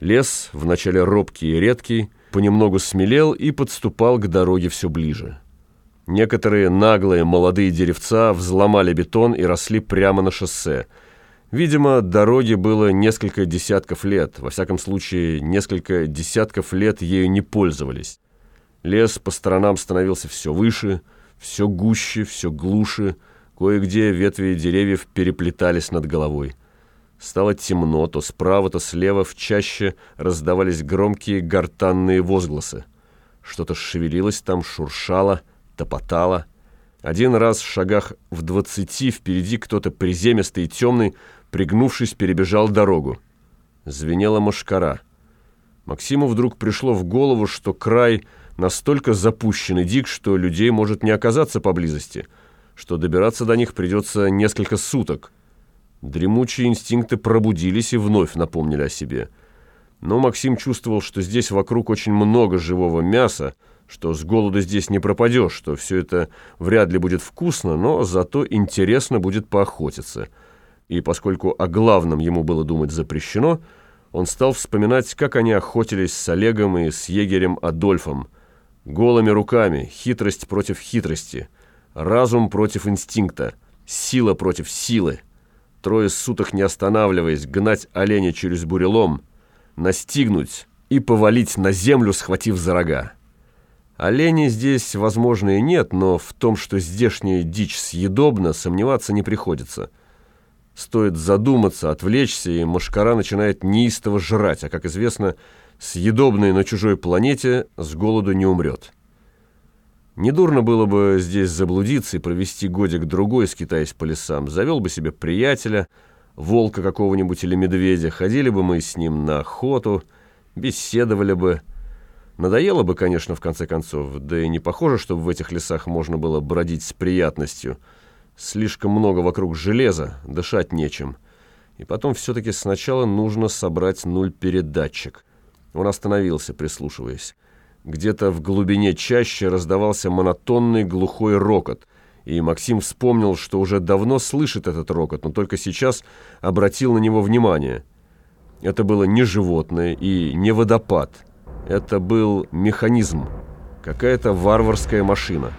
Лес, вначале робкий и редкий, понемногу смелел и подступал к дороге все ближе. Некоторые наглые молодые деревца взломали бетон и росли прямо на шоссе. Видимо, дороге было несколько десятков лет, во всяком случае, несколько десятков лет ею не пользовались. Лес по сторонам становился все выше, все гуще, все глуше, кое-где ветви деревьев переплетались над головой. Стало темно, то справа, то слева в чаще раздавались громкие гортанные возгласы. Что-то шевелилось там, шуршало, топотало. Один раз в шагах в двадцати впереди кто-то приземистый и темный, пригнувшись, перебежал дорогу. Звенела мошкара. Максиму вдруг пришло в голову, что край настолько запущенный дик, что людей может не оказаться поблизости, что добираться до них придется несколько суток – Дремучие инстинкты пробудились и вновь напомнили о себе. Но Максим чувствовал, что здесь вокруг очень много живого мяса, что с голода здесь не пропадешь, что все это вряд ли будет вкусно, но зато интересно будет поохотиться. И поскольку о главном ему было думать запрещено, он стал вспоминать, как они охотились с Олегом и с егерем Адольфом. Голыми руками, хитрость против хитрости, разум против инстинкта, сила против силы трое суток не останавливаясь, гнать оленя через бурелом, настигнуть и повалить на землю, схватив за рога. Оленей здесь, возможно, и нет, но в том, что здешняя дичь съедобна, сомневаться не приходится. Стоит задуматься, отвлечься, и мошкара начинает неистово жрать, а, как известно, съедобный на чужой планете с голоду не умрет. Недурно было бы здесь заблудиться и провести годик-другой, скитаясь по лесам. Завел бы себе приятеля, волка какого-нибудь или медведя. Ходили бы мы с ним на охоту, беседовали бы. Надоело бы, конечно, в конце концов. Да и не похоже, чтобы в этих лесах можно было бродить с приятностью. Слишком много вокруг железа, дышать нечем. И потом все-таки сначала нужно собрать нуль-передатчик. Он остановился, прислушиваясь. Где-то в глубине чаще раздавался монотонный глухой рокот, и Максим вспомнил, что уже давно слышит этот рокот, но только сейчас обратил на него внимание. Это было не животное и не водопад. Это был механизм, какая-то варварская машина.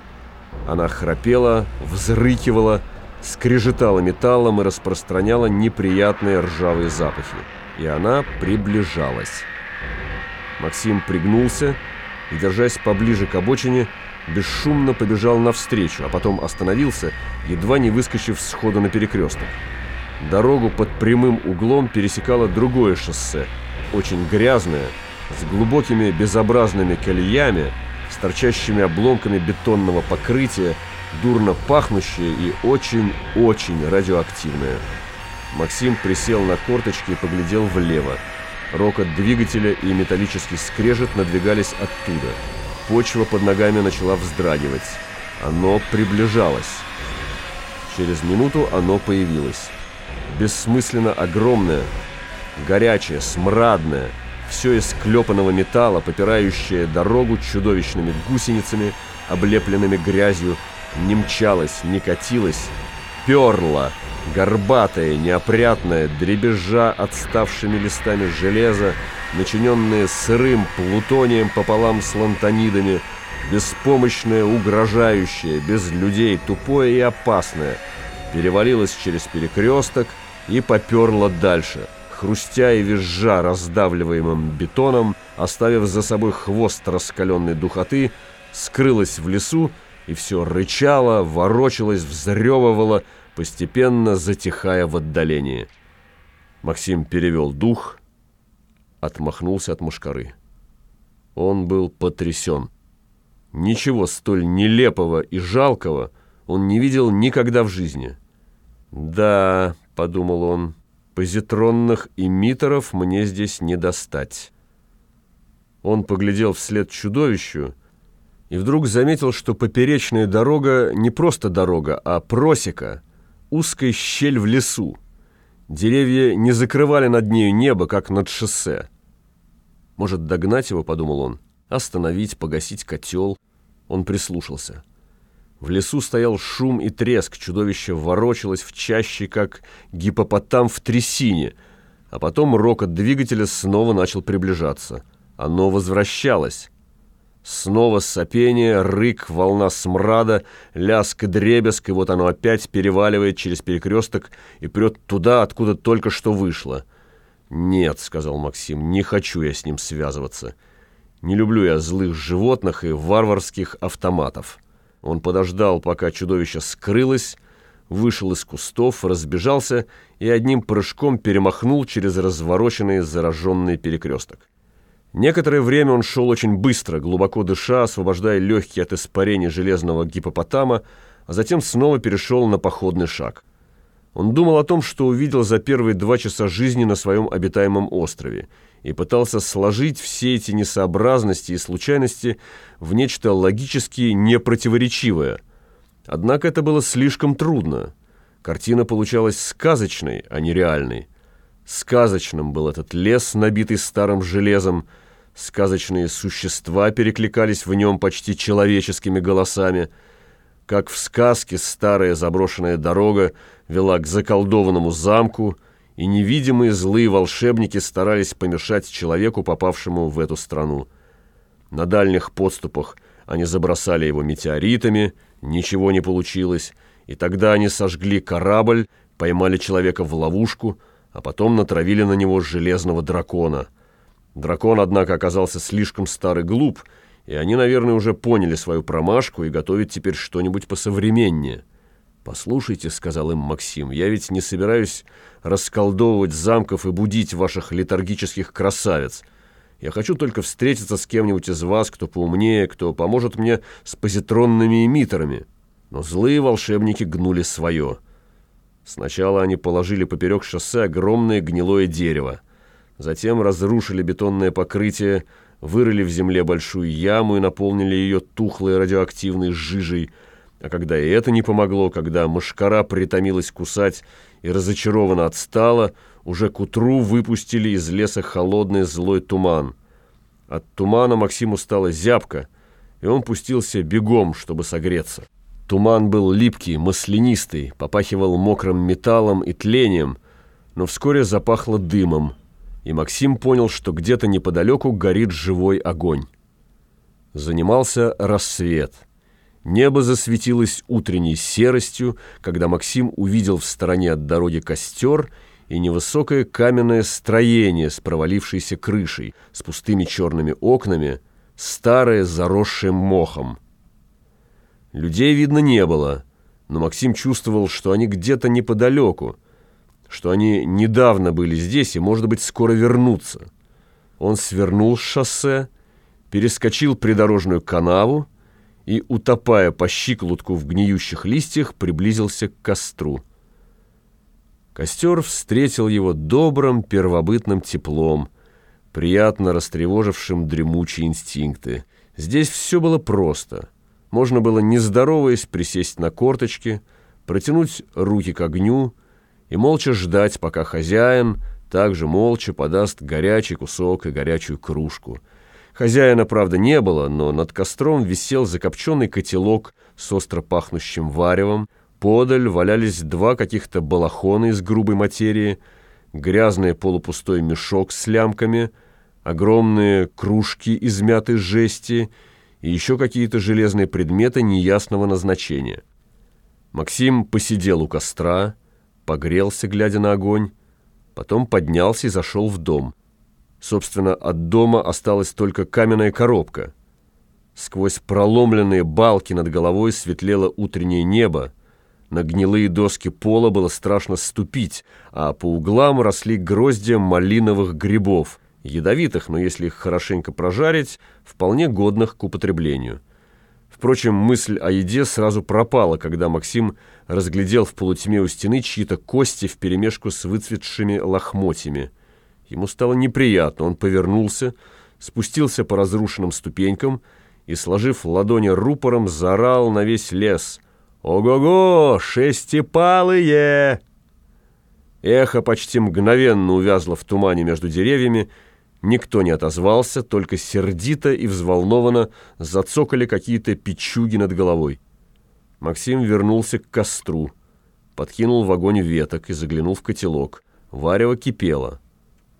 Она храпела, взрыкивала, скрежетала металлом и распространяла неприятные ржавые запахи. И она приближалась. Максим пригнулся и, держась поближе к обочине, бесшумно побежал навстречу, а потом остановился, едва не выскочив сходу на перекресток. Дорогу под прямым углом пересекало другое шоссе, очень грязное, с глубокими безобразными колеями, с торчащими обломками бетонного покрытия, дурно пахнущее и очень-очень радиоактивное. Максим присел на корточки и поглядел влево. Рокот двигателя и металлический скрежет надвигались оттуда. Почва под ногами начала вздрагивать. Оно приближалось. Через минуту оно появилось. Бессмысленно огромное, горячее, смрадное, все из клепанного металла, попирающее дорогу чудовищными гусеницами, облепленными грязью, не мчалось, не катилось, перло, горбатое, неопрятное, дребезжа отставшими листами железа, начиненное сырым плутонием пополам с лантонидами, беспомощное, угрожающее, без людей, тупое и опасное, перевалилось через перекресток и поперло дальше, хрустя и визжа раздавливаемым бетоном, оставив за собой хвост раскаленной духоты, скрылось в лесу и все рычало, ворочалось, взрёвывало, постепенно затихая в отдалении. Максим перевел дух, отмахнулся от мушкары. Он был потрясен. Ничего столь нелепого и жалкого он не видел никогда в жизни. «Да», — подумал он, — «позитронных эмиттеров мне здесь не достать». Он поглядел вслед чудовищу и вдруг заметил, что поперечная дорога не просто дорога, а просека — узкая щель в лесу. Деревья не закрывали над нею небо, как над шоссе. Может, догнать его, подумал он, остановить, погасить котел. Он прислушался. В лесу стоял шум и треск, чудовище ворочалось в чаще, как гипопотам в трясине. А потом рокот двигателя снова начал приближаться. Оно возвращалось. Снова сопение, рык, волна смрада, ляск и дребезг, и вот оно опять переваливает через перекресток и прет туда, откуда только что вышло. «Нет», — сказал Максим, — «не хочу я с ним связываться. Не люблю я злых животных и варварских автоматов». Он подождал, пока чудовище скрылось, вышел из кустов, разбежался и одним прыжком перемахнул через развороченный зараженный перекресток. Некоторое время он шел очень быстро, глубоко дыша, освобождая легкие от испарения железного гипопотама, а затем снова перешел на походный шаг. Он думал о том, что увидел за первые два часа жизни на своем обитаемом острове, и пытался сложить все эти несообразности и случайности в нечто логически непротиворечивое. Однако это было слишком трудно. Картина получалась сказочной, а не реальной. Сказочным был этот лес, набитый старым железом, сказочные существа перекликались в нем почти человеческими голосами. Как в сказке старая заброшенная дорога вела к заколдованному замку, и невидимые злые волшебники старались помешать человеку, попавшему в эту страну. На дальних подступах они забросали его метеоритами, ничего не получилось, и тогда они сожгли корабль, поймали человека в ловушку — а потом натравили на него железного дракона. Дракон, однако, оказался слишком старый глуп, и они, наверное, уже поняли свою промашку и готовят теперь что-нибудь посовременнее. «Послушайте», — сказал им Максим, — «я ведь не собираюсь расколдовывать замков и будить ваших летаргических красавиц. Я хочу только встретиться с кем-нибудь из вас, кто поумнее, кто поможет мне с позитронными эмиттерами». Но злые волшебники гнули свое — Сначала они положили поперек шоссе огромное гнилое дерево. Затем разрушили бетонное покрытие, вырыли в земле большую яму и наполнили ее тухлой радиоактивной жижей. А когда и это не помогло, когда мошкара притомилась кусать и разочарованно отстала, уже к утру выпустили из леса холодный злой туман. От тумана Максиму стало зябко, и он пустился бегом, чтобы согреться. Туман был липкий, маслянистый, попахивал мокрым металлом и тлением, но вскоре запахло дымом, и Максим понял, что где-то неподалеку горит живой огонь. Занимался рассвет. Небо засветилось утренней серостью, когда Максим увидел в стороне от дороги костер и невысокое каменное строение с провалившейся крышей, с пустыми черными окнами, старое, заросшее мохом. Людей, видно, не было, но Максим чувствовал, что они где-то неподалеку, что они недавно были здесь и, может быть, скоро вернутся. Он свернул с шоссе, перескочил придорожную канаву и, утопая по щиколотку в гниющих листьях, приблизился к костру. Костер встретил его добрым первобытным теплом, приятно растревожившим дремучие инстинкты. Здесь все было просто — можно было, не здороваясь, присесть на корточки, протянуть руки к огню и молча ждать, пока хозяин также молча подаст горячий кусок и горячую кружку. Хозяина, правда, не было, но над костром висел закопченный котелок с остро пахнущим варевом, подаль валялись два каких-то балахона из грубой материи, грязный полупустой мешок с лямками, огромные кружки из мятой жести — и еще какие-то железные предметы неясного назначения. Максим посидел у костра, погрелся, глядя на огонь, потом поднялся и зашел в дом. Собственно, от дома осталась только каменная коробка. Сквозь проломленные балки над головой светлело утреннее небо, на гнилые доски пола было страшно ступить, а по углам росли гроздья малиновых грибов — ядовитых, но если их хорошенько прожарить, вполне годных к употреблению. Впрочем, мысль о еде сразу пропала, когда Максим разглядел в полутьме у стены чьи-то кости вперемешку с выцветшими лохмотьями. Ему стало неприятно, он повернулся, спустился по разрушенным ступенькам и, сложив ладони рупором, заорал на весь лес «Ого-го, шестипалые!» Эхо почти мгновенно увязло в тумане между деревьями, Никто не отозвался, только сердито и взволнованно зацокали какие-то печуги над головой. Максим вернулся к костру, подкинул в огонь веток и заглянул в котелок. Варево кипело.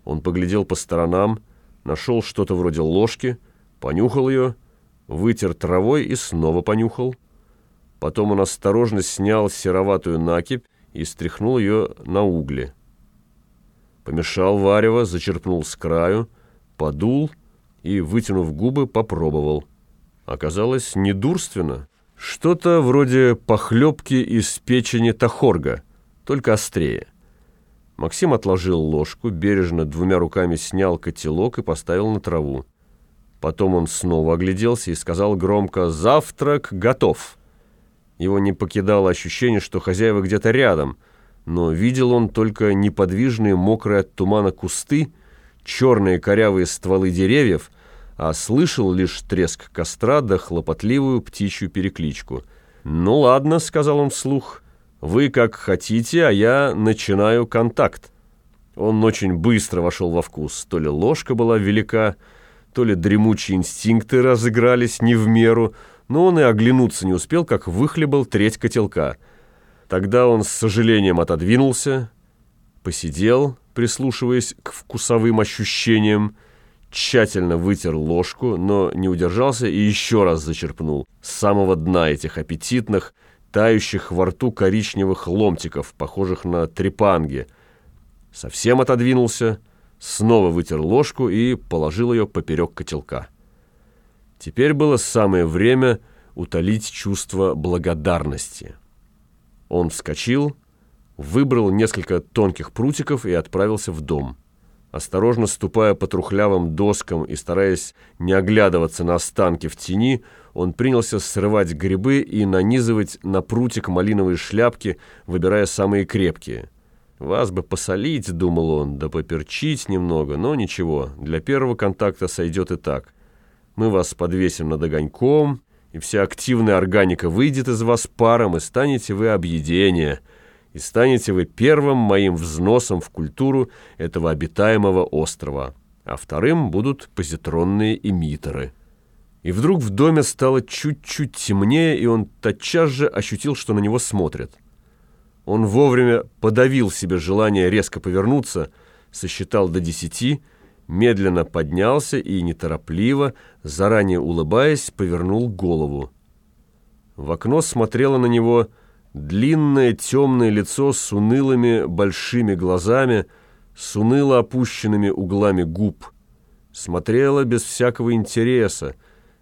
Он поглядел по сторонам, нашел что-то вроде ложки, понюхал ее, вытер травой и снова понюхал. Потом он осторожно снял сероватую накипь и стряхнул ее на угли. Помешал варево, зачерпнул с краю, подул и, вытянув губы, попробовал. Оказалось недурственно. Что-то вроде похлебки из печени тахорга, только острее. Максим отложил ложку, бережно двумя руками снял котелок и поставил на траву. Потом он снова огляделся и сказал громко «Завтрак готов». Его не покидало ощущение, что хозяева где-то рядом, но видел он только неподвижные, мокрые от тумана кусты, черные корявые стволы деревьев, а слышал лишь треск костра да хлопотливую птичью перекличку. «Ну ладно», — сказал он вслух, — вы как хотите, а я начинаю контакт. Он очень быстро вошел во вкус. То ли ложка была велика, то ли дремучие инстинкты разыгрались не в меру, но он и оглянуться не успел, как выхлебал треть котелка. Тогда он с сожалением отодвинулся, посидел, прислушиваясь к вкусовым ощущениям, тщательно вытер ложку, но не удержался и еще раз зачерпнул с самого дна этих аппетитных, тающих во рту коричневых ломтиков, похожих на трепанги. Совсем отодвинулся, снова вытер ложку и положил ее поперек котелка. Теперь было самое время утолить чувство благодарности. Он вскочил, выбрал несколько тонких прутиков и отправился в дом. Осторожно ступая по трухлявым доскам и стараясь не оглядываться на останки в тени, он принялся срывать грибы и нанизывать на прутик малиновые шляпки, выбирая самые крепкие. «Вас бы посолить», — думал он, — «да поперчить немного, но ничего, для первого контакта сойдет и так. Мы вас подвесим над огоньком, и вся активная органика выйдет из вас паром, и станете вы объедение» и станете вы первым моим взносом в культуру этого обитаемого острова, а вторым будут позитронные эмиттеры. И вдруг в доме стало чуть-чуть темнее, и он тотчас же ощутил, что на него смотрят. Он вовремя подавил себе желание резко повернуться, сосчитал до десяти, медленно поднялся и неторопливо, заранее улыбаясь, повернул голову. В окно смотрело на него Длинное темное лицо с унылыми большими глазами, с уныло опущенными углами губ. Смотрела без всякого интереса,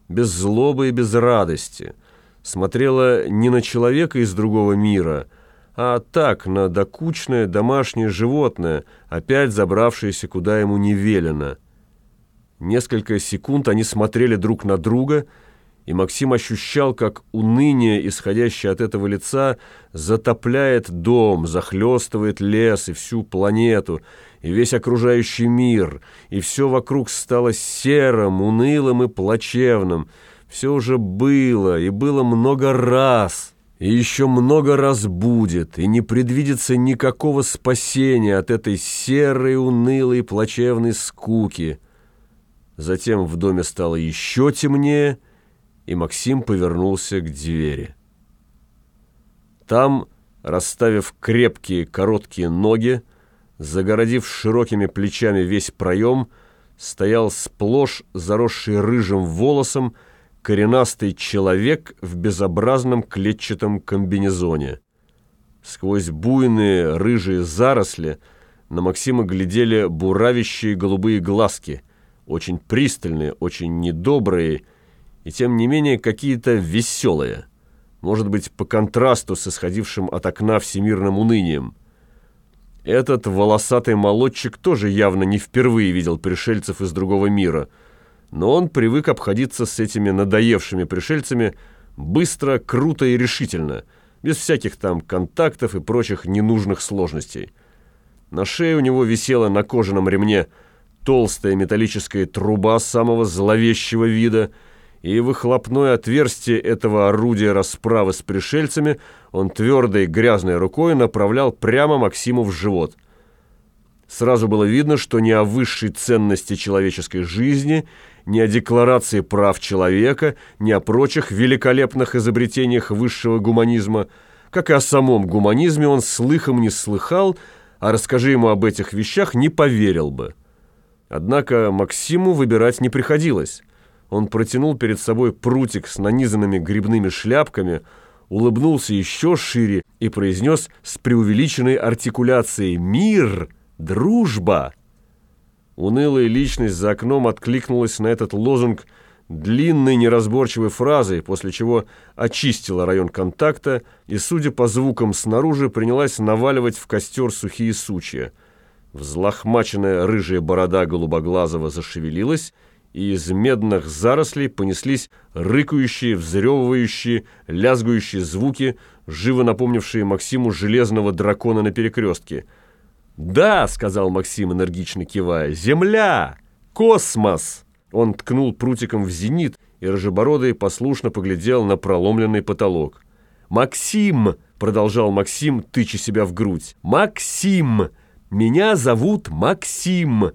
без злобы и без радости. Смотрела не на человека из другого мира, а так, на докучное домашнее животное, опять забравшееся куда ему не велено. Несколько секунд они смотрели друг на друга — и Максим ощущал, как уныние, исходящее от этого лица, затопляет дом, захлестывает лес и всю планету, и весь окружающий мир, и все вокруг стало серым, унылым и плачевным. Все уже было, и было много раз, и еще много раз будет, и не предвидится никакого спасения от этой серой, унылой, плачевной скуки. Затем в доме стало еще темнее, и Максим повернулся к двери. Там, расставив крепкие короткие ноги, загородив широкими плечами весь проем, стоял сплошь заросший рыжим волосом коренастый человек в безобразном клетчатом комбинезоне. Сквозь буйные рыжие заросли на Максима глядели буравящие голубые глазки, очень пристальные, очень недобрые, и тем не менее какие-то веселые. Может быть, по контрасту с исходившим от окна всемирным унынием. Этот волосатый молодчик тоже явно не впервые видел пришельцев из другого мира, но он привык обходиться с этими надоевшими пришельцами быстро, круто и решительно, без всяких там контактов и прочих ненужных сложностей. На шее у него висела на кожаном ремне толстая металлическая труба самого зловещего вида – и выхлопное отверстие этого орудия расправы с пришельцами он твердой грязной рукой направлял прямо Максиму в живот. Сразу было видно, что ни о высшей ценности человеческой жизни, ни о декларации прав человека, ни о прочих великолепных изобретениях высшего гуманизма, как и о самом гуманизме он слыхом не слыхал, а расскажи ему об этих вещах, не поверил бы. Однако Максиму выбирать не приходилось. Он протянул перед собой прутик с нанизанными грибными шляпками, улыбнулся еще шире и произнес с преувеличенной артикуляцией «Мир! Дружба!». Унылая личность за окном откликнулась на этот лозунг длинной неразборчивой фразой, после чего очистила район контакта и, судя по звукам снаружи, принялась наваливать в костер сухие сучья. Взлохмаченная рыжая борода голубоглазого зашевелилась, и из медных зарослей понеслись рыкающие, взрёвывающие, лязгающие звуки, живо напомнившие Максиму железного дракона на перекрестке. «Да!» — сказал Максим, энергично кивая. «Земля! Космос!» Он ткнул прутиком в зенит, и Рожебородый послушно поглядел на проломленный потолок. «Максим!» — продолжал Максим, тыча себя в грудь. «Максим! Меня зовут Максим!»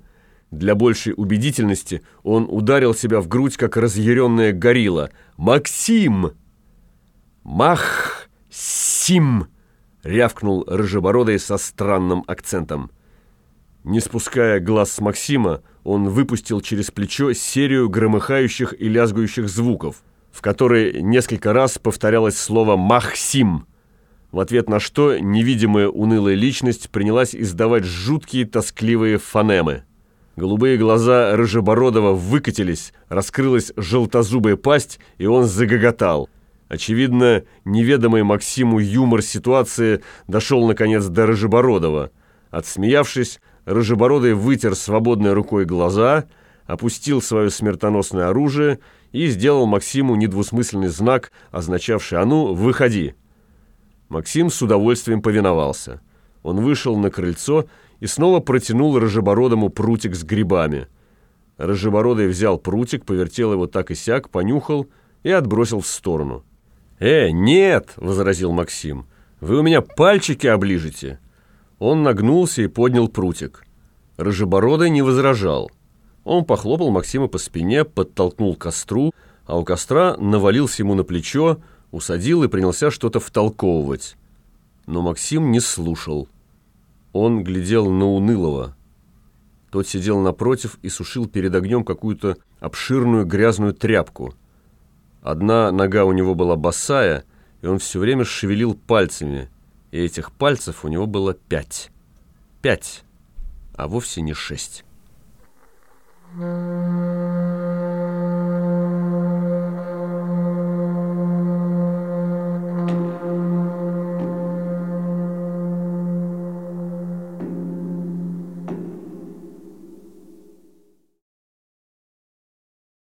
Для большей убедительности он ударил себя в грудь, как разъяренная горилла. «Максим!» «Мах-сим!» — рявкнул Рыжебородый со странным акцентом. Не спуская глаз с Максима, он выпустил через плечо серию громыхающих и лязгающих звуков, в которые несколько раз повторялось слово «Махсим», в ответ на что невидимая унылая личность принялась издавать жуткие тоскливые фонемы. Голубые глаза Рыжебородова выкатились, раскрылась желтозубая пасть, и он загоготал. Очевидно, неведомый Максиму юмор ситуации дошел, наконец, до Рыжебородова. Отсмеявшись, Рыжебородый вытер свободной рукой глаза, опустил свое смертоносное оружие и сделал Максиму недвусмысленный знак, означавший «А ну, выходи!». Максим с удовольствием повиновался. Он вышел на крыльцо и снова протянул Рожебородому прутик с грибами. Рожебородый взял прутик, повертел его так и сяк, понюхал и отбросил в сторону. «Э, нет!» — возразил Максим. «Вы у меня пальчики оближете!» Он нагнулся и поднял прутик. Рожебородый не возражал. Он похлопал Максима по спине, подтолкнул к костру, а у костра навалился ему на плечо, усадил и принялся что-то втолковывать. Но Максим не слушал. Он глядел на Унылого. Тот сидел напротив и сушил перед огнем какую-то обширную грязную тряпку. Одна нога у него была босая, и он все время шевелил пальцами, и этих пальцев у него было пять. Пять, а вовсе не шесть.